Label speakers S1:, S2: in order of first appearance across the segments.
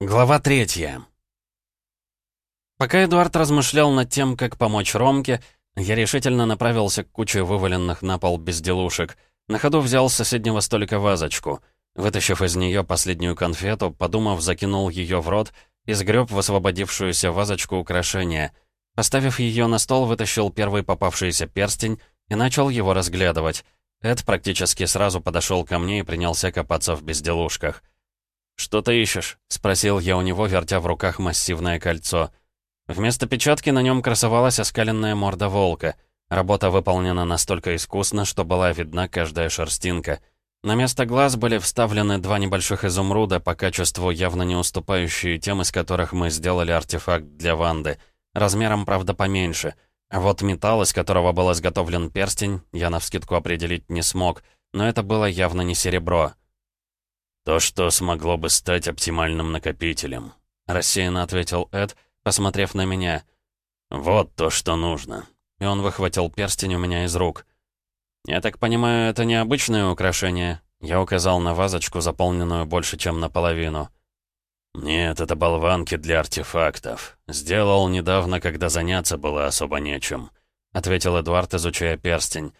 S1: Глава третья. Пока Эдуард размышлял над тем, как помочь Ромке, я решительно направился к куче вываленных на пол безделушек. На ходу взял с соседнего столика вазочку. Вытащив из нее последнюю конфету, подумав, закинул ее в рот и сгреб в освободившуюся вазочку украшения. Поставив ее на стол, вытащил первый попавшийся перстень и начал его разглядывать. Эд практически сразу подошел ко мне и принялся копаться в безделушках. «Что ты ищешь?» — спросил я у него, вертя в руках массивное кольцо. Вместо печатки на нем красовалась оскаленная морда волка. Работа выполнена настолько искусно, что была видна каждая шерстинка. На место глаз были вставлены два небольших изумруда, по качеству явно не уступающие тем, из которых мы сделали артефакт для Ванды. Размером, правда, поменьше. А вот металл, из которого был изготовлен перстень, я навскидку определить не смог, но это было явно не серебро.
S2: «То, что смогло бы стать оптимальным накопителем», — рассеянно ответил Эд, посмотрев на меня. «Вот то, что нужно». И он выхватил перстень у меня из рук.
S1: «Я так понимаю, это необычное украшение?» Я указал на вазочку, заполненную больше, чем наполовину.
S2: «Нет, это болванки для артефактов. Сделал недавно, когда заняться было особо нечем», — ответил Эдуард, изучая перстень.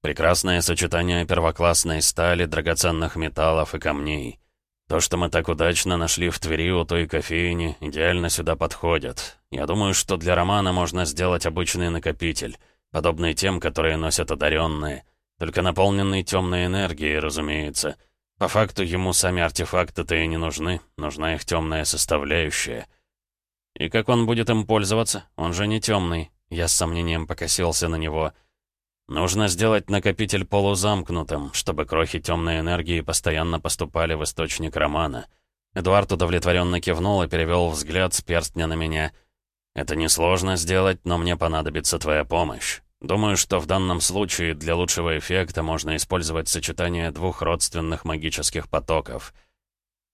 S2: Прекрасное сочетание первоклассной стали, драгоценных металлов и камней. То, что мы так удачно нашли в Твери у той кофейни, идеально сюда подходит. Я думаю, что для романа можно сделать обычный накопитель, подобный тем, которые носят одаренные, только наполненный темной энергией, разумеется. По факту ему сами артефакты-то и не нужны, нужна их темная составляющая.
S1: И как он будет им пользоваться? Он же не темный. Я с сомнением покосился на него —
S2: Нужно сделать накопитель полузамкнутым, чтобы крохи темной энергии постоянно поступали в источник романа. Эдуард удовлетворенно кивнул и перевел взгляд с перстня на меня. «Это несложно сделать, но мне понадобится твоя помощь. Думаю, что в данном случае для лучшего эффекта можно использовать сочетание двух родственных магических потоков».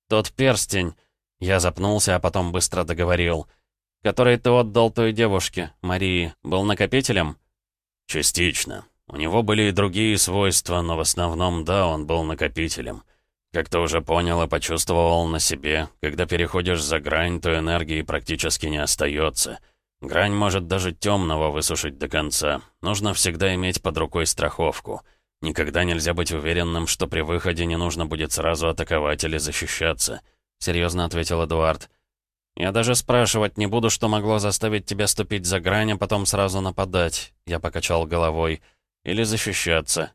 S1: «Тот перстень...» Я запнулся, а потом быстро договорил. «Который ты отдал той девушке, Марии, был накопителем?»
S2: «Частично. У него были и другие свойства, но в основном, да, он был накопителем. Как ты уже понял и почувствовал на себе, когда переходишь за грань, то энергии практически не остается. Грань может даже темного высушить до конца. Нужно всегда иметь под рукой страховку. Никогда нельзя быть уверенным, что при выходе не нужно будет сразу атаковать или защищаться», — серьезно ответил Эдуард.
S1: «Я даже спрашивать не буду, что могло заставить тебя ступить за грань, а потом сразу нападать», — я покачал головой. «Или защищаться».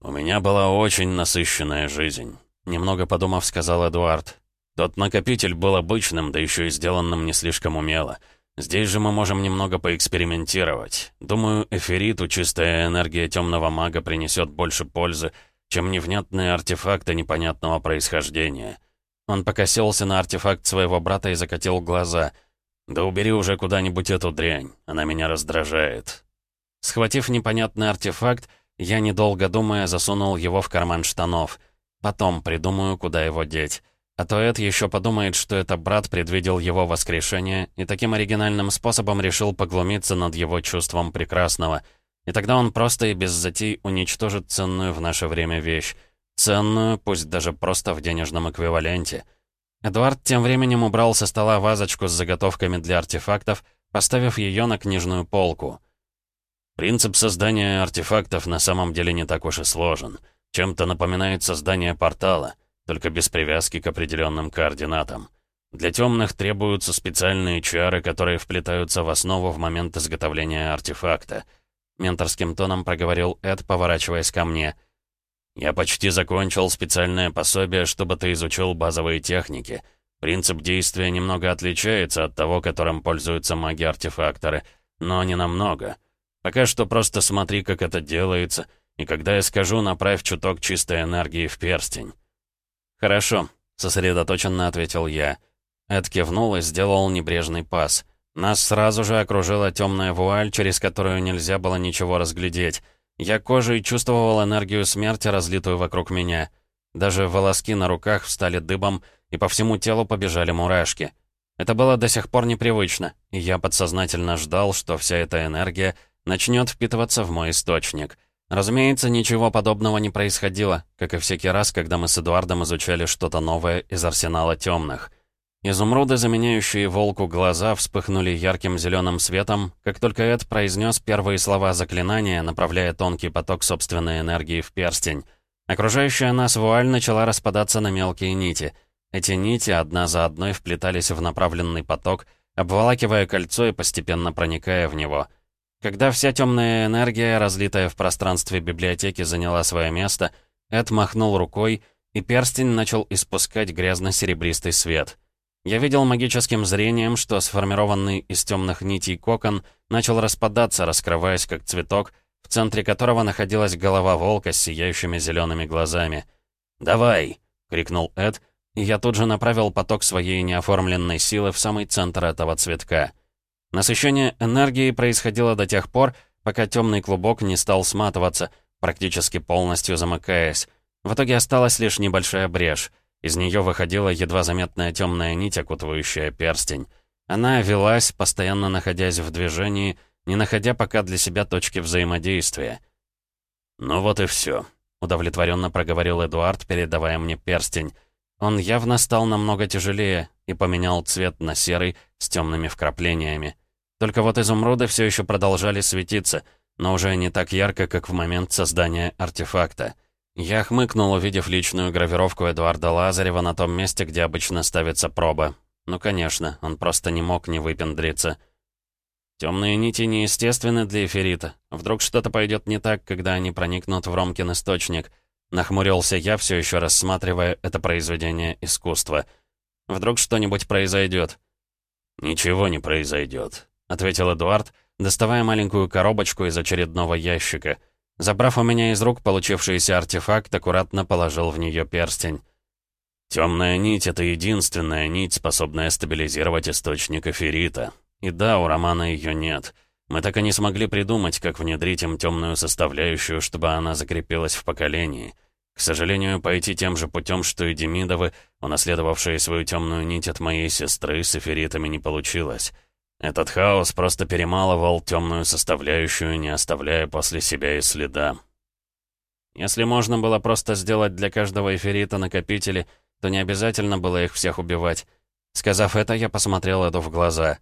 S2: «У меня была очень насыщенная жизнь», — немного подумав, сказал Эдуард. «Тот накопитель был обычным, да еще и сделанным не слишком умело. Здесь же мы можем немного поэкспериментировать. Думаю, эфириту чистая энергия темного мага принесет больше пользы, чем невнятные артефакты непонятного происхождения».
S1: Он покосился на артефакт своего брата и закатил глаза.
S2: «Да убери уже куда-нибудь эту дрянь, она меня раздражает».
S1: Схватив непонятный артефакт, я, недолго думая, засунул его в карман штанов. Потом придумаю, куда его деть. А то Эд еще подумает, что это брат предвидел его воскрешение и таким оригинальным способом решил поглумиться над его чувством прекрасного. И тогда он просто и без затей уничтожит ценную в наше время вещь. Ценную, пусть даже просто в денежном эквиваленте. Эдуард тем временем убрал со стола вазочку с заготовками для артефактов, поставив ее на книжную полку.
S2: Принцип создания артефактов на самом деле не так уж и сложен. Чем-то напоминает создание портала, только без привязки к определенным координатам. Для темных требуются специальные чары, которые вплетаются в основу в момент изготовления артефакта.
S1: Менторским тоном проговорил Эд, поворачиваясь ко мне.
S2: «Я почти закончил специальное пособие, чтобы ты изучил базовые техники. Принцип действия немного отличается от того, которым пользуются маги-артефакторы, но не намного. Пока что просто смотри, как это делается, и когда я скажу, направь чуток чистой энергии в перстень».
S1: «Хорошо», — сосредоточенно ответил я. Эд кивнул и сделал небрежный пас. Нас сразу же окружила темная вуаль, через которую нельзя было ничего разглядеть. Я кожей чувствовал энергию смерти, разлитую вокруг меня. Даже волоски на руках встали дыбом, и по всему телу побежали мурашки. Это было до сих пор непривычно, и я подсознательно ждал, что вся эта энергия начнет впитываться в мой источник. Разумеется, ничего подобного не происходило, как и всякий раз, когда мы с Эдуардом изучали что-то новое из арсенала темных. Изумруды, заменяющие волку глаза, вспыхнули ярким зеленым светом, как только Эд произнес первые слова заклинания, направляя тонкий поток собственной энергии в перстень. Окружающая нас вуаль начала распадаться на мелкие нити. Эти нити одна за одной вплетались в направленный поток, обволакивая кольцо и постепенно проникая в него. Когда вся темная энергия, разлитая в пространстве библиотеки, заняла свое место, Эд махнул рукой, и перстень начал испускать грязно-серебристый свет — я видел магическим зрением, что сформированный из темных нитей кокон начал распадаться, раскрываясь как цветок, в центре которого находилась голова волка с сияющими зелеными глазами. «Давай!» — крикнул Эд, и я тут же направил поток своей неоформленной силы в самый центр этого цветка. Насыщение энергии происходило до тех пор, пока темный клубок не стал сматываться, практически полностью замыкаясь. В итоге осталась лишь небольшая брешь — из нее выходила едва заметная темная нить, окутывающая перстень. Она велась, постоянно находясь в движении, не находя пока для себя точки взаимодействия. «Ну вот и все», — удовлетворенно проговорил Эдуард, передавая мне перстень. Он явно стал намного тяжелее и поменял цвет на серый с темными вкраплениями. Только вот изумруды все еще продолжали светиться, но уже не так ярко, как в момент создания артефакта. Я хмыкнул, увидев личную гравировку Эдуарда Лазарева на том месте, где обычно ставится проба. Ну, конечно, он просто не мог не выпендриться. Темные нити неестественны для эфирита. Вдруг что-то пойдет не так, когда они проникнут в Ромкин источник. Нахмурился я, все еще рассматривая это произведение искусства. Вдруг что-нибудь произойдет. «Ничего не произойдет», — ответил Эдуард, доставая маленькую коробочку из очередного ящика — Забрав у меня из рук получившийся артефакт, аккуратно положил в нее перстень. Темная нить — это единственная нить, способная стабилизировать источник эфирита. И да, у Романа ее нет. Мы так и не смогли придумать, как внедрить им темную составляющую, чтобы она закрепилась в поколении. К сожалению, пойти тем же путем, что и Демидовы, унаследовавшие свою темную нить от моей сестры, с эфиритами не получилось. Этот хаос просто перемалывал темную составляющую, не оставляя после себя и следа. Если можно было просто сделать для каждого эфирита накопители, то не обязательно было их всех убивать. Сказав это, я посмотрел Эду в глаза.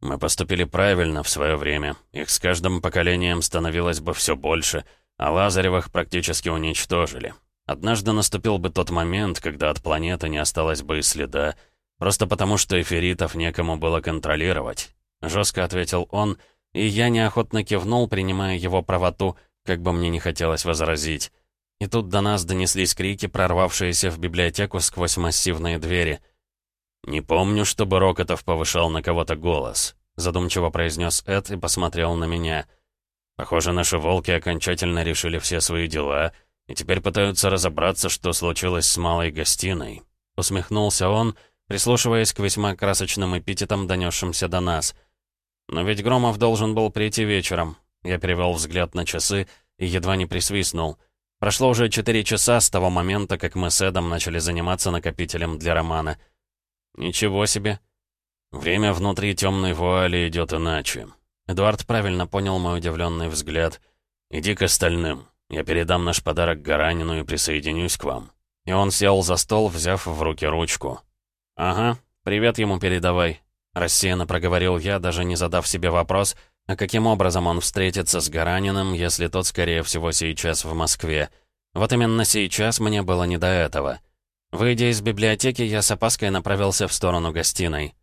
S1: Мы поступили правильно в свое время. Их с каждым поколением становилось бы все больше, а Лазаревых практически уничтожили. Однажды наступил бы тот момент, когда от планеты не осталось бы и следа, Просто потому, что эфиритов некому было контролировать. Жестко ответил он, и я неохотно кивнул, принимая его правоту, как бы мне не хотелось возразить. И тут до нас донеслись крики, прорвавшиеся в библиотеку сквозь массивные двери. «Не помню, чтобы Рокотов повышал на кого-то голос», задумчиво произнес Эд и посмотрел на меня. «Похоже, наши волки окончательно решили все свои дела и теперь пытаются разобраться, что случилось с малой гостиной». Усмехнулся он, — прислушиваясь к весьма красочным эпитетам, донесшимся до нас. «Но ведь Громов должен был прийти вечером». Я перевел взгляд на часы и едва не присвистнул. Прошло уже четыре часа с того момента, как мы с Эдом начали заниматься накопителем для романа. «Ничего себе!» «Время внутри темной вуали идет иначе». Эдуард правильно понял мой удивленный взгляд. «Иди к остальным. Я передам наш подарок Гаранину и присоединюсь к вам». И он сел за стол, взяв в руки ручку. «Ага, привет ему передавай», — рассеянно проговорил я, даже не задав себе вопрос, а каким образом он встретится с Гараниным, если тот, скорее всего, сейчас в Москве. Вот именно сейчас мне было не до этого. Выйдя из библиотеки, я с опаской направился в сторону гостиной.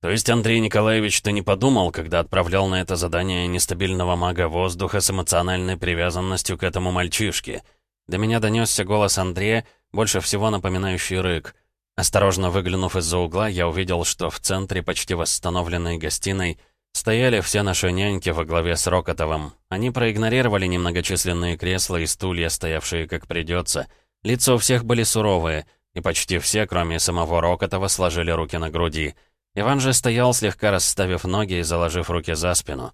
S1: «То есть, Андрей Николаевич, ты не подумал, когда отправлял на это задание нестабильного мага воздуха с эмоциональной привязанностью к этому мальчишке?» До меня донесся голос Андрея, больше всего напоминающий рык — Осторожно выглянув из-за угла, я увидел, что в центре почти восстановленной гостиной стояли все наши няньки во главе с Рокотовым. Они проигнорировали немногочисленные кресла и стулья, стоявшие как придется. Лица у всех были суровые, и почти все, кроме самого Рокотова, сложили руки на груди. Иван же стоял, слегка расставив ноги и заложив руки за спину.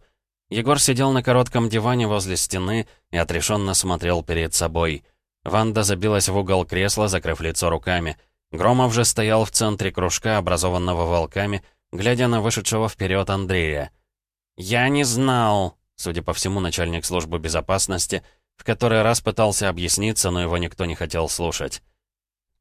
S1: Егор сидел на коротком диване возле стены и отрешенно смотрел перед собой. Ванда забилась в угол кресла, закрыв лицо руками — Громов же стоял в центре кружка, образованного волками, глядя на вышедшего вперед Андрея. «Я не знал», — судя по всему, начальник службы безопасности, в который раз пытался объясниться, но его никто не хотел слушать.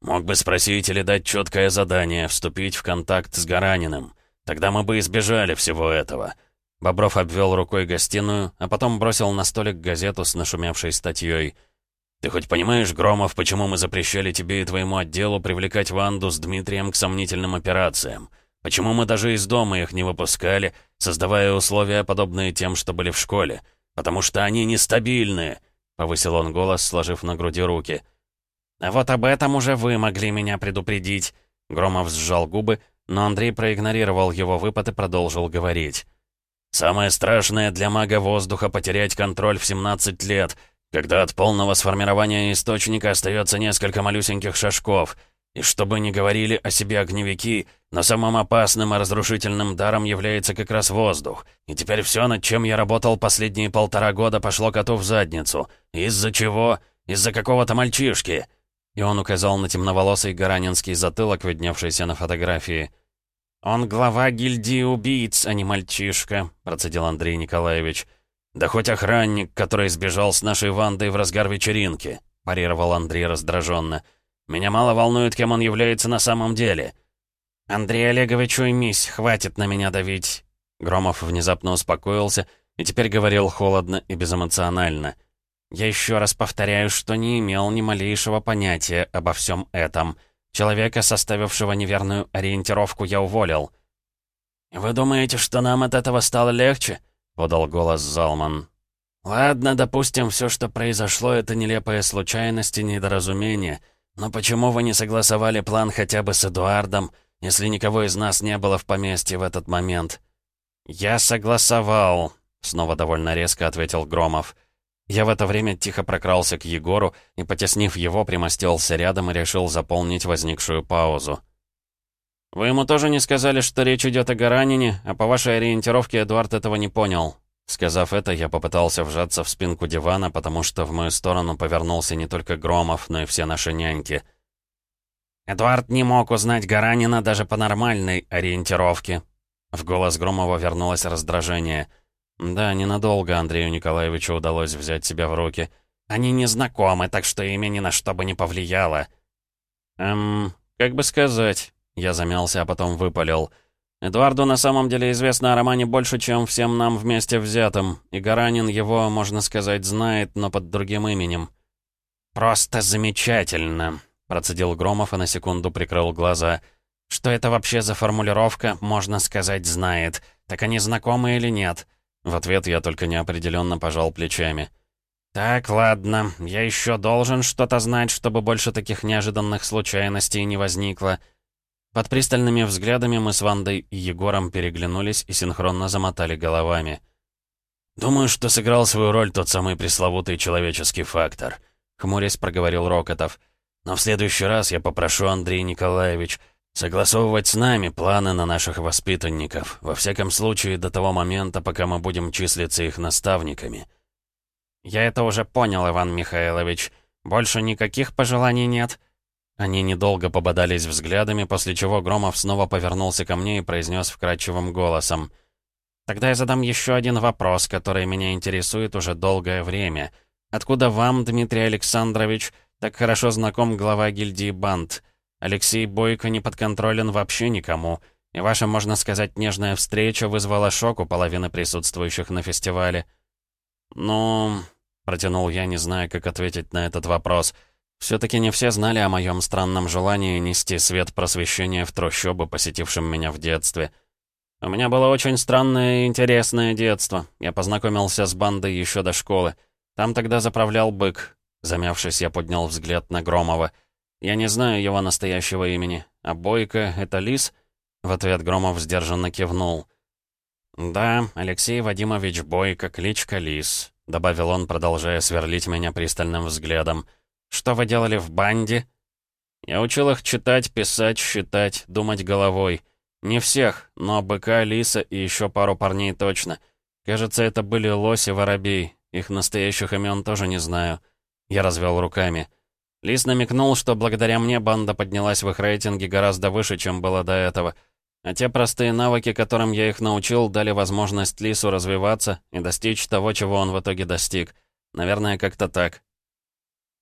S2: Мог бы спросить или дать четкое задание, вступить в контакт с Гараниным. Тогда мы бы избежали всего этого».
S1: Бобров обвел рукой гостиную, а потом бросил на столик газету с нашумевшей статьей.
S2: «Ты хоть понимаешь, Громов, почему мы запрещали тебе и твоему отделу привлекать Ванду с Дмитрием к сомнительным операциям? Почему мы даже из дома их не выпускали, создавая условия, подобные тем, что были в школе? Потому что они нестабильные!» — повысил он голос, сложив на груди руки.
S1: «А вот об этом уже вы могли меня предупредить». Громов сжал губы, но Андрей проигнорировал его выпад и продолжил говорить.
S2: «Самое страшное для мага воздуха — потерять контроль в 17 лет, когда от полного сформирования источника остается несколько малюсеньких шажков. И чтобы не говорили о себе огневики, но самым опасным и разрушительным даром является как раз воздух. И теперь все, над чем я работал последние полтора года, пошло коту в задницу. Из-за чего? Из-за какого-то мальчишки.
S1: И он указал на темноволосый гаранинский затылок, видневшийся на фотографии. «Он глава гильдии убийц, а не мальчишка», — процедил Андрей Николаевич.
S2: «Да хоть охранник, который сбежал с нашей Вандой в разгар вечеринки», — парировал Андрей раздраженно. «Меня мало волнует, кем он является на самом деле».
S1: «Андрей Олегович, уймись, хватит на меня давить». Громов внезапно успокоился и теперь говорил холодно и безэмоционально. Я еще раз повторяю, что не имел ни малейшего понятия обо всем этом. Человека, составившего неверную ориентировку, я уволил.
S2: «Вы думаете, что нам от этого стало легче?» — подал голос Залман. «Ладно, допустим, все, что произошло, это нелепая случайность и недоразумение. Но почему вы не согласовали план хотя бы с Эдуардом, если никого из нас не было в поместье в этот момент?»
S1: «Я согласовал», — снова довольно резко ответил Громов. Я в это время тихо прокрался к Егору и, потеснив его, примостился рядом и решил заполнить возникшую паузу. «Вы ему тоже не сказали, что речь идет о Гаранине, а по вашей ориентировке Эдуард этого не понял». Сказав это, я попытался вжаться в спинку дивана, потому что в мою сторону повернулся не только Громов, но и все наши няньки. «Эдуард не мог узнать Гаранина даже по нормальной ориентировке». В голос Громова вернулось раздражение – да, ненадолго Андрею Николаевичу удалось взять себя в руки. Они не знакомы, так что имя ни на что бы не повлияло. Эм, как бы сказать... Я замялся, а потом выпалил. Эдуарду на самом деле известно о романе больше, чем всем нам вместе взятым, и Гаранин его, можно сказать, знает, но под другим именем. «Просто замечательно», — процедил Громов и на секунду прикрыл глаза. «Что это вообще за формулировка, можно сказать, знает? Так они знакомы или нет?» В ответ я только неопределенно пожал плечами. «Так, ладно, я еще должен что-то знать, чтобы больше таких неожиданных случайностей не возникло». Под пристальными взглядами мы с Вандой и Егором переглянулись и синхронно замотали головами.
S2: «Думаю, что сыграл свою роль тот самый пресловутый человеческий фактор», — хмурясь проговорил Рокотов. «Но в следующий раз я попрошу, Андрей Николаевич, Согласовывать с нами планы на наших воспитанников, во всяком случае до того момента, пока мы будем числиться их наставниками.
S1: Я это уже понял, Иван Михайлович. Больше никаких пожеланий нет? Они недолго пободались взглядами, после чего Громов снова повернулся ко мне и произнес вкрадчивым голосом. «Тогда я задам еще один вопрос, который меня интересует уже долгое время. Откуда вам, Дмитрий Александрович, так хорошо знаком глава гильдии банд?» Алексей Бойко не подконтролен вообще никому, и ваша, можно сказать, нежная встреча вызвала шок у половины присутствующих на фестивале. «Ну...» — протянул я, не зная, как ответить на этот вопрос. Все-таки не все знали о моем странном желании нести свет просвещения в трущобы, посетившим меня в детстве. У меня было очень странное и интересное детство. Я познакомился с бандой еще до школы. Там тогда заправлял бык. Замявшись, я поднял взгляд на Громова — я не знаю его настоящего имени. А Бойко — это Лис?» В ответ Громов сдержанно кивнул. «Да, Алексей Вадимович Бойко, кличка Лис», — добавил он, продолжая сверлить меня пристальным взглядом. «Что вы делали в банде?» «Я учил их читать, писать, считать, думать головой. Не всех, но быка, лиса и еще пару парней точно. Кажется, это были лось и воробей. Их настоящих имен тоже не знаю». Я развел руками. Лис намекнул, что благодаря мне банда поднялась в их рейтинге гораздо выше, чем было до этого. А те простые навыки, которым я их научил, дали возможность Лису развиваться и достичь того, чего он в итоге достиг. Наверное, как-то так.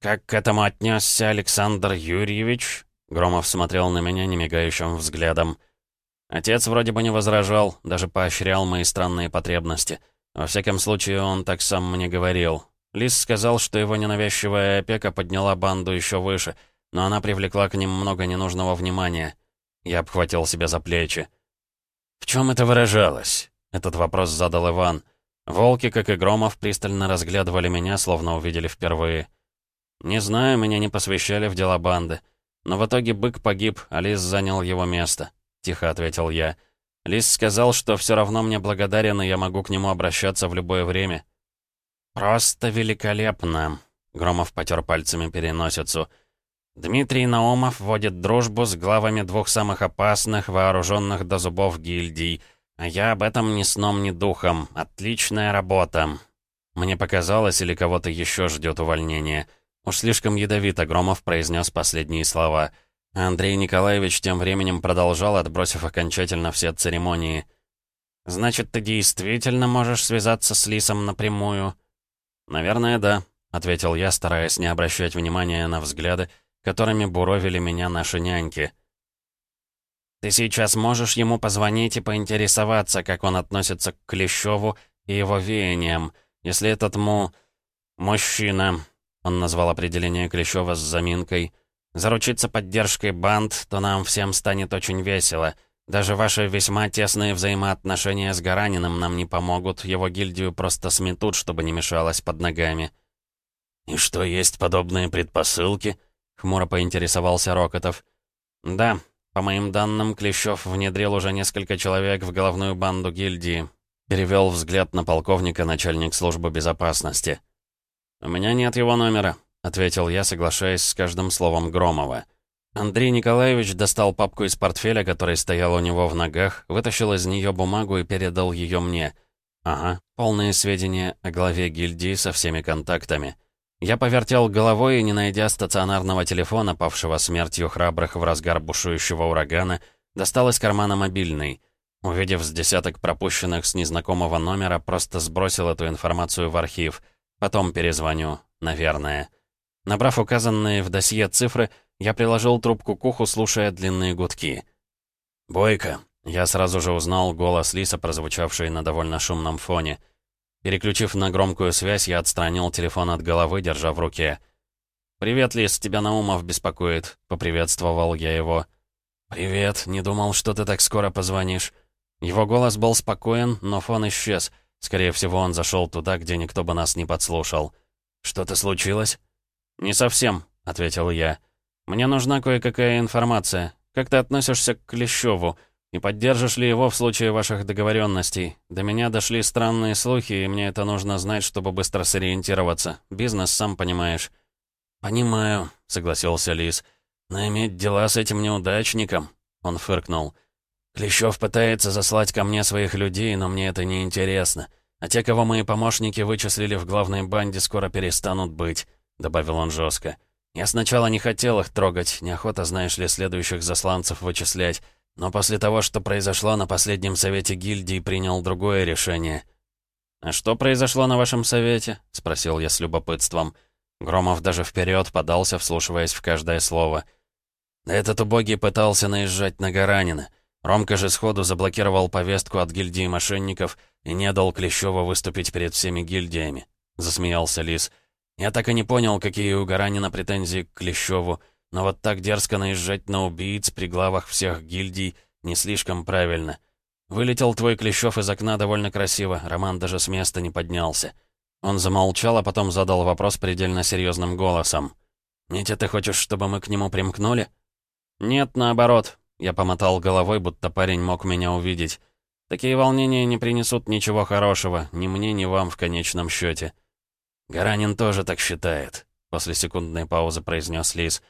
S1: «Как к этому отнесся Александр Юрьевич?» Громов смотрел на меня немигающим взглядом. Отец вроде бы не возражал, даже поощрял мои странные потребности. Во всяком случае, он так сам мне говорил. Лис сказал, что его ненавязчивая опека подняла банду еще выше, но она привлекла к ним много ненужного внимания. Я обхватил себя за плечи. «В чем это выражалось?» Этот вопрос задал Иван. Волки, как и Громов, пристально разглядывали меня, словно увидели впервые. Не знаю, меня не посвящали в дела банды. Но в итоге бык погиб, а Лис занял его место. Тихо ответил я. Лис сказал, что все равно мне благодарен, и я могу к нему обращаться в любое время. «Просто великолепно!» Громов потер пальцами переносицу. «Дмитрий Наумов вводит дружбу с главами двух самых опасных, вооруженных до зубов гильдий — а я об этом ни сном, ни духом. Отличная работа. Мне показалось, или кого-то еще ждет увольнение. Уж слишком ядовито Громов произнес последние слова. Андрей Николаевич тем временем продолжал, отбросив окончательно все церемонии. «Значит, ты действительно можешь связаться с Лисом напрямую?» «Наверное, да», — ответил я, стараясь не обращать внимания на взгляды, которыми буровили меня наши няньки. Ты сейчас можешь ему позвонить и поинтересоваться, как он относится к Клещеву и его веяниям. Если этот му... мужчина, он назвал определение Клещева с заминкой, заручится поддержкой банд, то нам всем станет очень весело. Даже ваши весьма тесные взаимоотношения с Гараниным нам не помогут, его гильдию просто сметут, чтобы не мешалось под ногами».
S2: «И что, есть подобные предпосылки?» — хмуро поинтересовался Рокотов.
S1: «Да, по моим данным, Клещев внедрил уже несколько человек в головную банду гильдии. Перевел взгляд на полковника начальник службы безопасности. «У меня нет его номера», — ответил я, соглашаясь с каждым словом Громова. Андрей Николаевич достал папку из портфеля, который стоял у него в ногах, вытащил из нее бумагу и передал ее мне. Ага, полные сведения о главе гильдии со всеми контактами. Я повертел головой и, не найдя стационарного телефона, павшего смертью храбрых в разгар бушующего урагана, достал из кармана мобильный. Увидев с десяток пропущенных с незнакомого номера, просто сбросил эту информацию в архив. Потом перезвоню, наверное. Набрав указанные в досье цифры, я приложил трубку к уху, слушая длинные гудки.
S2: «Бойко!»
S1: Я сразу же узнал голос Лиса, прозвучавший на довольно шумном фоне — Переключив на громкую связь, я отстранил телефон от головы, держа в руке. «Привет, Лис, тебя Наумов беспокоит», — поприветствовал я его.
S2: «Привет, не думал, что ты так скоро позвонишь».
S1: Его голос был спокоен, но фон исчез. Скорее всего, он зашел туда, где никто бы нас не подслушал.
S2: «Что-то случилось?»
S1: «Не совсем», — ответил я. «Мне нужна кое-какая информация. Как ты относишься к Клещеву?» И поддержишь ли его в случае ваших договоренностей? До меня дошли странные слухи, и мне это нужно знать, чтобы быстро сориентироваться. Бизнес, сам понимаешь».
S2: «Понимаю», — согласился Лис. «Но иметь дела с этим неудачником...» Он фыркнул. «Клещев пытается заслать ко мне своих людей, но мне это не интересно. А те, кого мои помощники вычислили в главной банде, скоро перестанут быть», — добавил он жестко. «Я сначала не хотел их трогать, неохота, знаешь ли, следующих засланцев вычислять». Но после того, что произошло на последнем совете гильдии, принял другое решение.
S1: «А что произошло на вашем совете?» — спросил я с любопытством. Громов даже вперед подался, вслушиваясь в каждое слово.
S2: «Этот убогий пытался наезжать на Гаранина. Ромка же сходу заблокировал повестку от гильдии мошенников и не дал Клещева выступить перед всеми гильдиями», — засмеялся Лис. «Я так и не понял, какие у Гаранина претензии к Клещеву. Но вот так дерзко наезжать на убийц при главах всех гильдий не слишком правильно. Вылетел твой Клещев из окна довольно красиво, Роман даже с места не поднялся. Он замолчал, а потом задал вопрос предельно серьезным голосом. «Митя, ты хочешь, чтобы мы к нему примкнули?»
S1: «Нет, наоборот». Я помотал головой, будто парень мог меня увидеть. «Такие волнения не принесут ничего хорошего, ни мне, ни вам в конечном счете.
S2: «Гаранин тоже так считает», — после секундной паузы произнес Лис.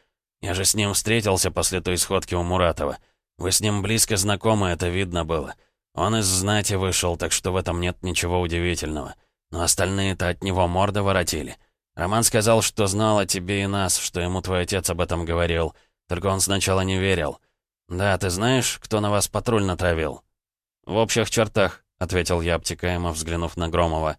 S2: Я же с ним встретился после той сходки у Муратова. Вы с ним близко знакомы, это видно было. Он из знати вышел, так что в этом нет ничего удивительного. Но остальные-то от него морда воротили. Роман сказал, что знал о тебе и нас, что ему твой отец об этом говорил. Только он сначала не верил. Да, ты знаешь, кто на вас патруль натравил?
S1: В общих чертах, ответил я, обтекаемо взглянув на Громова.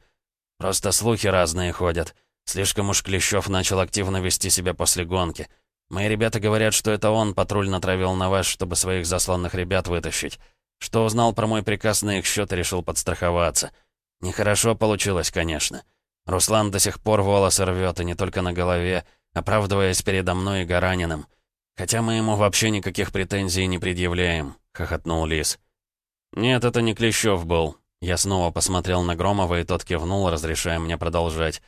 S2: Просто слухи разные ходят. Слишком уж Клещев начал активно вести себя после гонки.
S1: Мои ребята говорят, что это он патруль натравил на вас, чтобы своих засланных ребят вытащить. Что узнал про мой приказ на их счет и решил подстраховаться. Нехорошо получилось, конечно. Руслан до сих пор волосы рвет, и не только на голове, оправдываясь передо мной и Гараниным. Хотя мы ему вообще никаких претензий не предъявляем», — хохотнул Лис. «Нет, это не Клещев был». Я снова посмотрел на Громова, и тот кивнул, разрешая мне продолжать.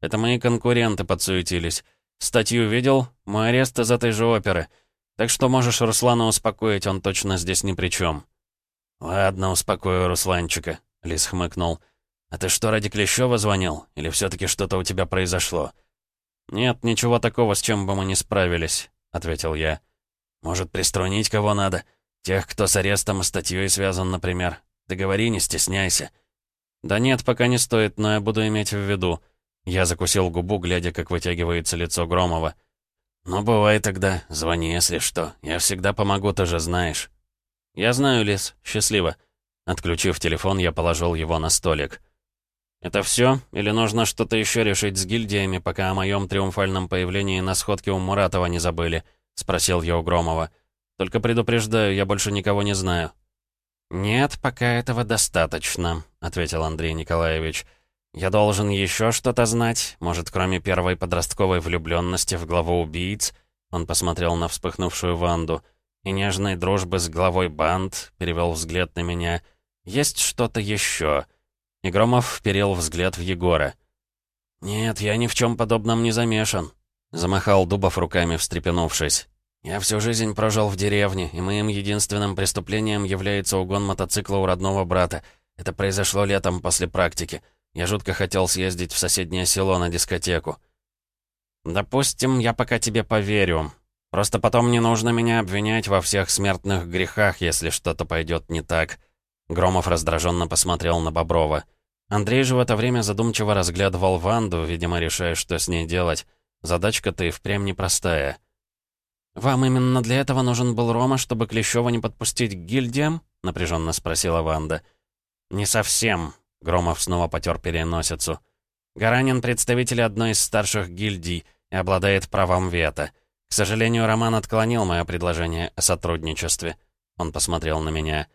S1: «Это мои конкуренты подсуетились. Статью видел? Мой арест из этой же оперы. Так что можешь Руслана успокоить, он точно здесь ни при чем. «Ладно, успокою Русланчика», — Лис хмыкнул. «А ты что, ради Клещева звонил? Или все таки что-то у тебя произошло?» «Нет, ничего такого, с чем бы мы не справились», — ответил я. «Может, приструнить кого надо? Тех, кто с арестом и статьей связан, например. Ты говори, не стесняйся». «Да нет, пока не стоит, но я буду иметь в виду». Я закусил губу, глядя, как вытягивается лицо Громова. «Ну, бывай тогда, звони, если что. Я всегда помогу, ты же знаешь». «Я знаю, Лис. Счастливо». Отключив телефон, я положил его на столик. «Это все? Или нужно что-то еще решить с гильдиями, пока о моем триумфальном появлении на сходке у Муратова не забыли?» — спросил я у Громова. «Только предупреждаю, я больше никого не знаю». «Нет, пока этого достаточно», — ответил Андрей Николаевич. «Я должен еще что-то знать, может, кроме первой подростковой влюбленности в главу убийц?» Он посмотрел на вспыхнувшую Ванду. «И нежной дружбы с главой банд», — перевел взгляд на меня. «Есть что-то еще?» И Громов вперил взгляд в Егора. «Нет, я ни в чем подобном не замешан», — замахал Дубов руками, встрепенувшись. «Я всю жизнь прожил в деревне, и моим единственным преступлением является угон мотоцикла у родного брата. Это произошло летом после практики. Я жутко хотел съездить в соседнее село на дискотеку». «Допустим, я пока тебе поверю. Просто потом не нужно меня обвинять во всех смертных грехах, если что-то пойдет не так». Громов раздраженно посмотрел на Боброва. Андрей же в это время задумчиво разглядывал Ванду, видимо, решая, что с ней делать. Задачка-то и впрямь непростая. «Вам именно для этого нужен был Рома, чтобы Клещева не подпустить к гильдиям?» — напряженно спросила Ванда. «Не совсем», — Громов снова потер переносицу. «Гаранин — представитель одной из старших гильдий и обладает правом вето. К сожалению, Роман отклонил мое предложение о сотрудничестве». Он посмотрел на меня.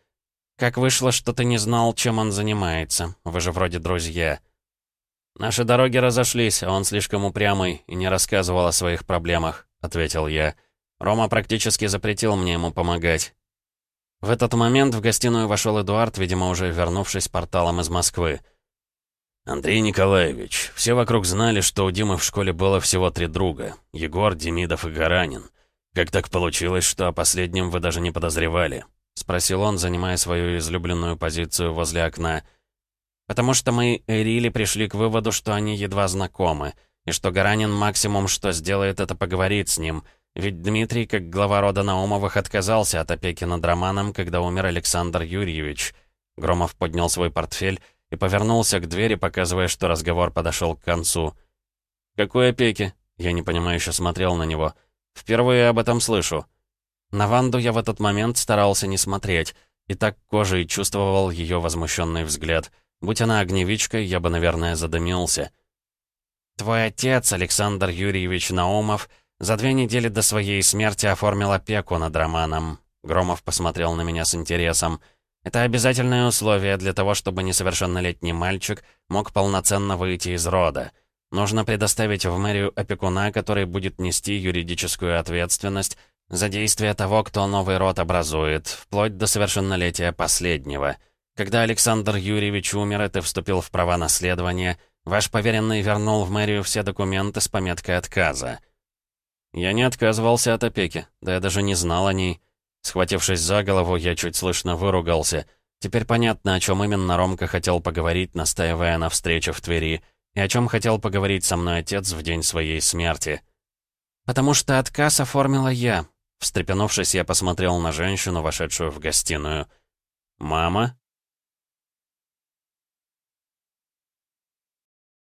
S1: «Как вышло, что ты не знал, чем он занимается? Вы же вроде друзья». «Наши дороги разошлись, а он слишком упрямый и не рассказывал о своих проблемах», — ответил я. «Рома практически запретил мне ему помогать». В этот момент в гостиную вошел Эдуард, видимо, уже вернувшись порталом из Москвы.
S2: «Андрей Николаевич, все вокруг знали, что у Димы в школе было всего три друга — Егор, Демидов и Гаранин. Как так получилось, что о последнем вы даже не подозревали?» — спросил он, занимая свою излюбленную позицию возле окна. «Потому что мы, Эрили, пришли к выводу, что они едва знакомы, и что Гаранин максимум, что сделает, это поговорить с ним, ведь Дмитрий, как глава рода Наумовых, отказался от опеки над Романом, когда умер Александр Юрьевич». Громов поднял свой портфель и повернулся к двери, показывая, что разговор подошел к концу. «Какой опеки?» Я непонимающе смотрел на него. «Впервые об этом слышу». На Ванду я в этот момент старался не смотреть, и так кожей чувствовал ее возмущенный взгляд. Будь она огневичкой, я бы, наверное, задымился. «Твой отец, Александр Юрьевич Наумов, за две недели до своей смерти оформил опеку над Романом». Громов посмотрел на меня с интересом. «Это обязательное условие для того, чтобы несовершеннолетний мальчик мог полноценно выйти из рода. Нужно предоставить в мэрию опекуна, который будет нести юридическую ответственность за действия того, кто новый род образует, вплоть до совершеннолетия последнего. Когда Александр Юрьевич умер, и ты вступил в права наследования, ваш поверенный вернул в мэрию все документы с пометкой отказа. Я не отказывался от опеки, да я даже не знал о ней. Схватившись за голову, я чуть слышно выругался. Теперь понятно, о чем именно Ромка хотел поговорить, настаивая на встрече в Твери, и о чем хотел поговорить со мной отец в день своей смерти. «Потому что отказ оформила я», Встрепенувшись, я посмотрел на женщину, вошедшую в гостиную. «Мама?»